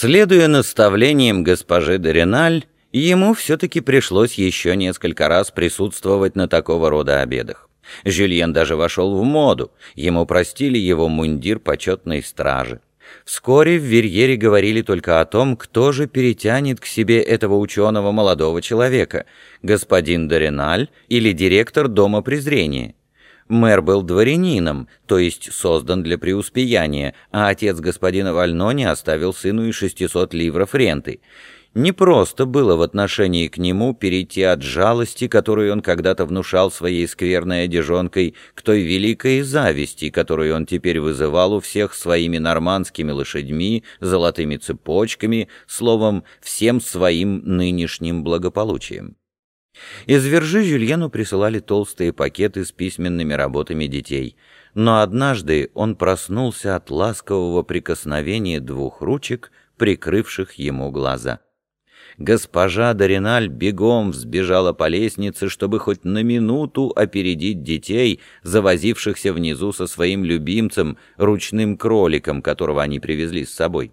Следуя наставлениям госпожи Дориналь, ему все-таки пришлось еще несколько раз присутствовать на такого рода обедах. Жюльен даже вошел в моду, ему простили его мундир почетной стражи. Вскоре в Верьере говорили только о том, кто же перетянет к себе этого ученого молодого человека, господин Дориналь или директор Дома презрения. Мэр был дворянином, то есть создан для преуспеяния, а отец господина Вальнони оставил сыну и 600 ливров ренты. Не просто было в отношении к нему перейти от жалости, которую он когда-то внушал своей скверной одежонкой, к той великой зависти, которую он теперь вызывал у всех своими нормандскими лошадьми, золотыми цепочками, словом, всем своим нынешним благополучием. Из Вержи Жюльену присылали толстые пакеты с письменными работами детей, но однажды он проснулся от ласкового прикосновения двух ручек, прикрывших ему глаза. Госпожа Дориналь бегом взбежала по лестнице, чтобы хоть на минуту опередить детей, завозившихся внизу со своим любимцем, ручным кроликом, которого они привезли с собой.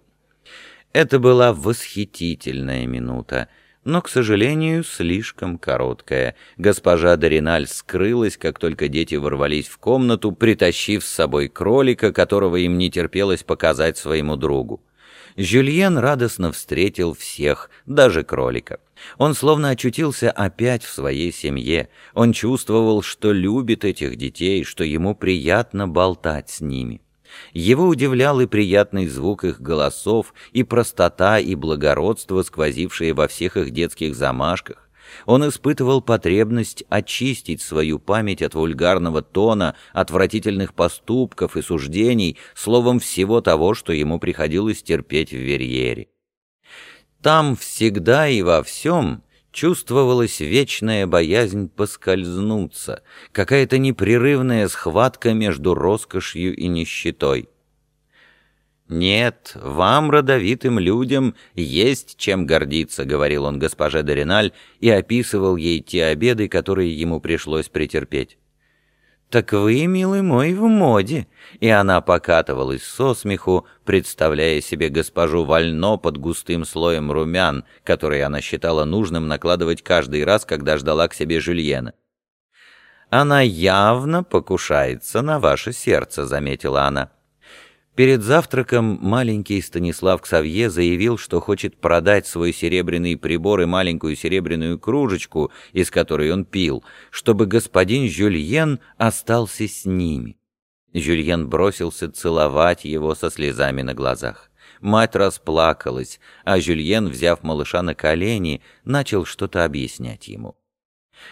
Это была восхитительная минута но, к сожалению, слишком короткая. Госпожа Дориналь скрылась, как только дети ворвались в комнату, притащив с собой кролика, которого им не терпелось показать своему другу. Жюльен радостно встретил всех, даже кролика. Он словно очутился опять в своей семье. Он чувствовал, что любит этих детей, что ему приятно болтать с ними. Его удивлял и приятный звук их голосов, и простота, и благородство, сквозившие во всех их детских замашках. Он испытывал потребность очистить свою память от вульгарного тона, отвратительных поступков и суждений, словом, всего того, что ему приходилось терпеть в Верьере. Там всегда и во всем чувствовалась вечная боязнь поскользнуться, какая-то непрерывная схватка между роскошью и нищетой. «Нет, вам, родовитым людям, есть чем гордиться», — говорил он госпоже Дориналь и описывал ей те обеды, которые ему пришлось претерпеть. «Так вы, милый мой, в моде!» И она покатывалась со смеху, представляя себе госпожу Вально под густым слоем румян, которые она считала нужным накладывать каждый раз, когда ждала к себе Жюльена. «Она явно покушается на ваше сердце», — заметила она. Перед завтраком маленький Станислав Ксавье заявил, что хочет продать свой серебряный прибор и маленькую серебряную кружечку, из которой он пил, чтобы господин Жюльен остался с ними. Жюльен бросился целовать его со слезами на глазах. Мать расплакалась, а Жюльен, взяв малыша на колени, начал что-то объяснять ему.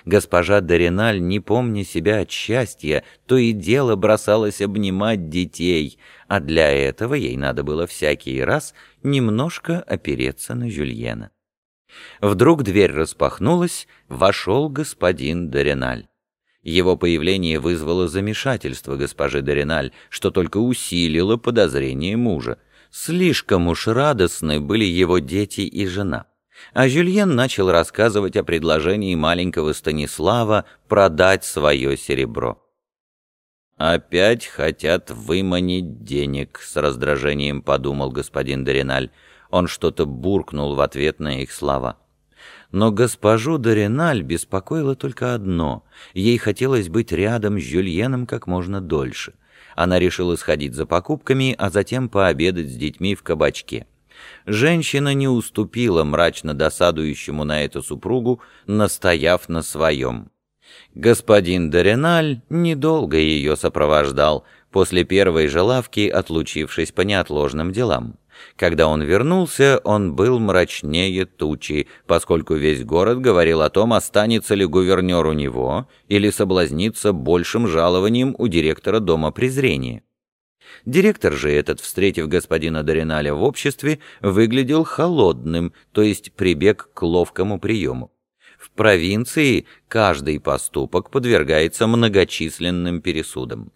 Госпожа Дориналь, не помня себя от счастья, то и дело бросалась обнимать детей, а для этого ей надо было всякий раз немножко опереться на Жюльена. Вдруг дверь распахнулась, вошел господин Дориналь. Его появление вызвало замешательство госпожи Дориналь, что только усилило подозрение мужа. Слишком уж радостны были его дети и жена. А Жюльен начал рассказывать о предложении маленького Станислава продать свое серебро. «Опять хотят выманить денег», — с раздражением подумал господин Дориналь. Он что-то буркнул в ответ на их слова. Но госпожу Дориналь беспокоило только одно. Ей хотелось быть рядом с Жюльеном как можно дольше. Она решила сходить за покупками, а затем пообедать с детьми в кабачке. Женщина не уступила мрачно досадующему на это супругу, настояв на своем. Господин Дореналь недолго ее сопровождал, после первой же лавки отлучившись по неотложным делам. Когда он вернулся, он был мрачнее тучи, поскольку весь город говорил о том, останется ли гувернер у него или соблазнится большим жалованием у директора Дома презрения. Директор же этот, встретив господина Дориналя в обществе, выглядел холодным, то есть прибег к ловкому приему. В провинции каждый поступок подвергается многочисленным пересудам.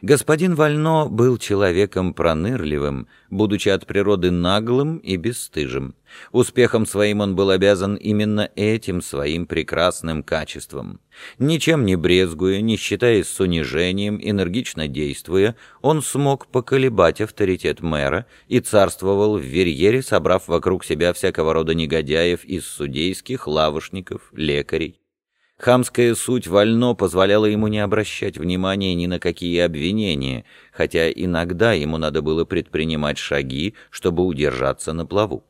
Господин Вально был человеком пронырливым, будучи от природы наглым и бесстыжим. Успехом своим он был обязан именно этим своим прекрасным качеством. Ничем не брезгуя, не считаясь с унижением, энергично действуя, он смог поколебать авторитет мэра и царствовал в Верьере, собрав вокруг себя всякого рода негодяев из судейских, лавошников, лекарей. Хамская суть вольно позволяла ему не обращать внимания ни на какие обвинения, хотя иногда ему надо было предпринимать шаги, чтобы удержаться на плаву.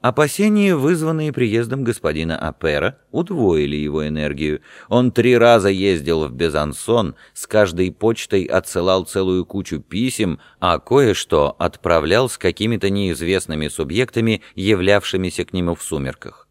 Опасения, вызванные приездом господина Апера, удвоили его энергию. Он три раза ездил в Безансон, с каждой почтой отсылал целую кучу писем, а кое-что отправлял с какими-то неизвестными субъектами, являвшимися к нему в сумерках.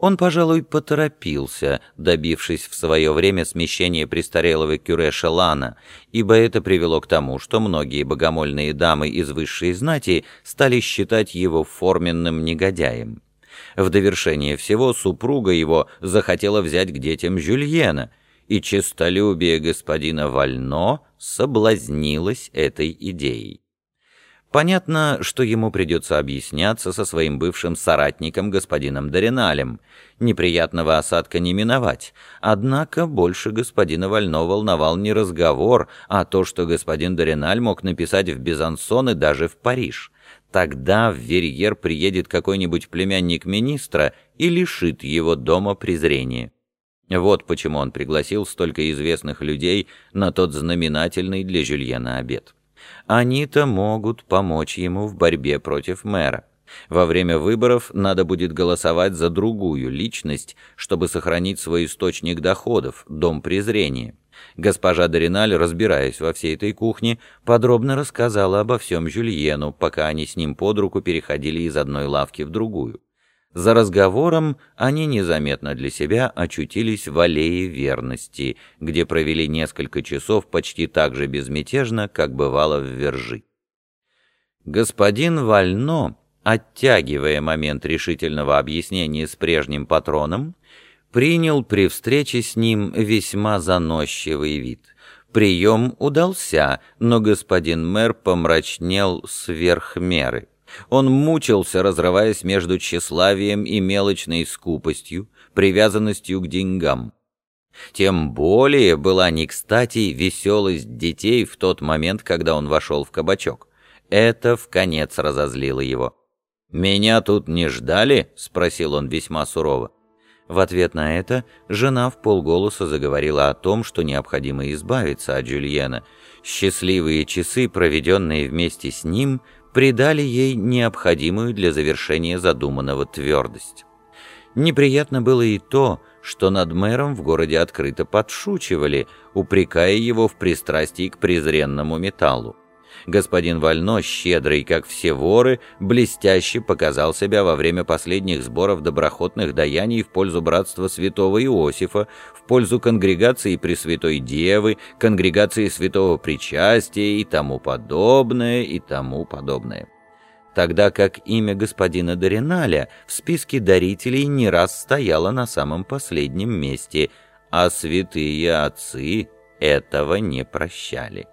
Он, пожалуй, поторопился, добившись в свое время смещения престарелого кюре Шелана, ибо это привело к тому, что многие богомольные дамы из высшей знати стали считать его форменным негодяем. В довершение всего супруга его захотела взять к детям Жюльена, и честолюбие господина Вально соблазнилось этой идеей. Понятно, что ему придется объясняться со своим бывшим соратником господином Дориналем. Неприятного осадка не миновать. Однако больше господина Вально волновал не разговор, а то, что господин Дориналь мог написать в Безансон и даже в Париж. Тогда в Верьер приедет какой-нибудь племянник министра и лишит его дома презрения. Вот почему он пригласил столько известных людей на тот знаменательный для Жюльена обед. Они-то могут помочь ему в борьбе против мэра. Во время выборов надо будет голосовать за другую личность, чтобы сохранить свой источник доходов, дом презрения. Госпожа Дориналь, разбираясь во всей этой кухне, подробно рассказала обо всем Жюльену, пока они с ним под руку переходили из одной лавки в другую. За разговором они незаметно для себя очутились в аллее верности, где провели несколько часов почти так же безмятежно, как бывало в Вержи. Господин Вально, оттягивая момент решительного объяснения с прежним патроном, принял при встрече с ним весьма заносчивый вид. Прием удался, но господин мэр помрачнел сверх меры. Он мучился, разрываясь между тщеславием и мелочной скупостью, привязанностью к деньгам. Тем более была не кстати веселость детей в тот момент, когда он вошел в кабачок. Это в конец разозлило его. «Меня тут не ждали?» — спросил он весьма сурово. В ответ на это жена в полголоса заговорила о том, что необходимо избавиться от Джульена. Счастливые часы, проведенные вместе с ним, придали ей необходимую для завершения задуманного твердость. Неприятно было и то, что над мэром в городе открыто подшучивали, упрекая его в пристрастии к презренному металлу. Господин Вально, щедрый, как все воры, блестяще показал себя во время последних сборов доброхотных даяний в пользу братства святого Иосифа, в пользу конгрегации Пресвятой Девы, конгрегации Святого Причастия и тому подобное, и тому подобное. Тогда как имя господина Дориналя в списке дарителей не раз стояло на самом последнем месте, а святые отцы этого не прощали.